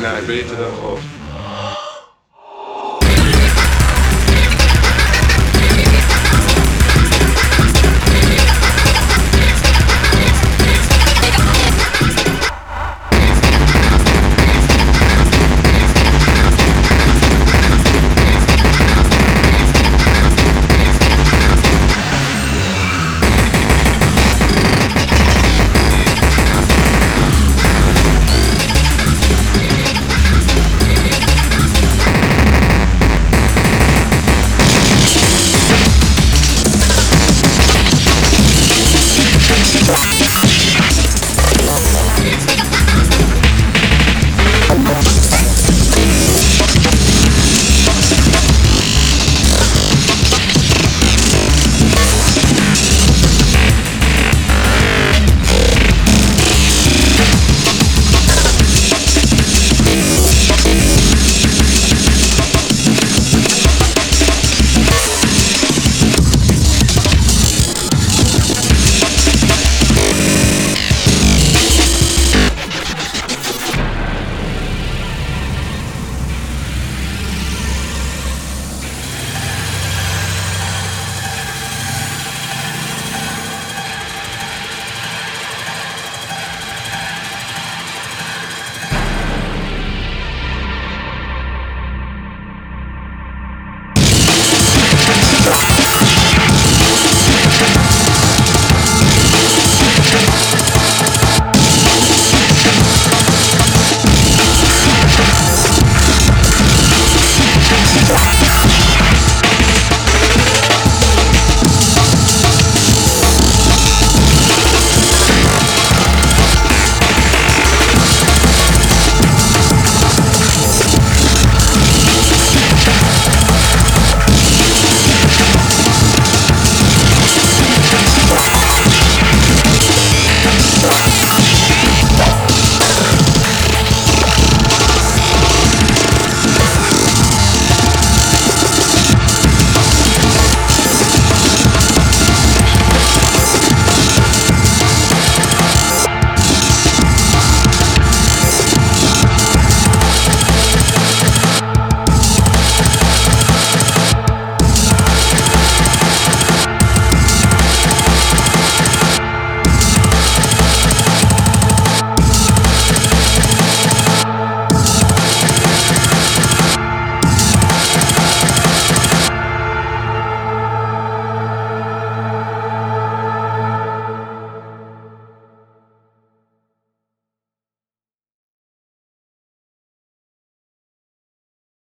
Nee, beter dan God.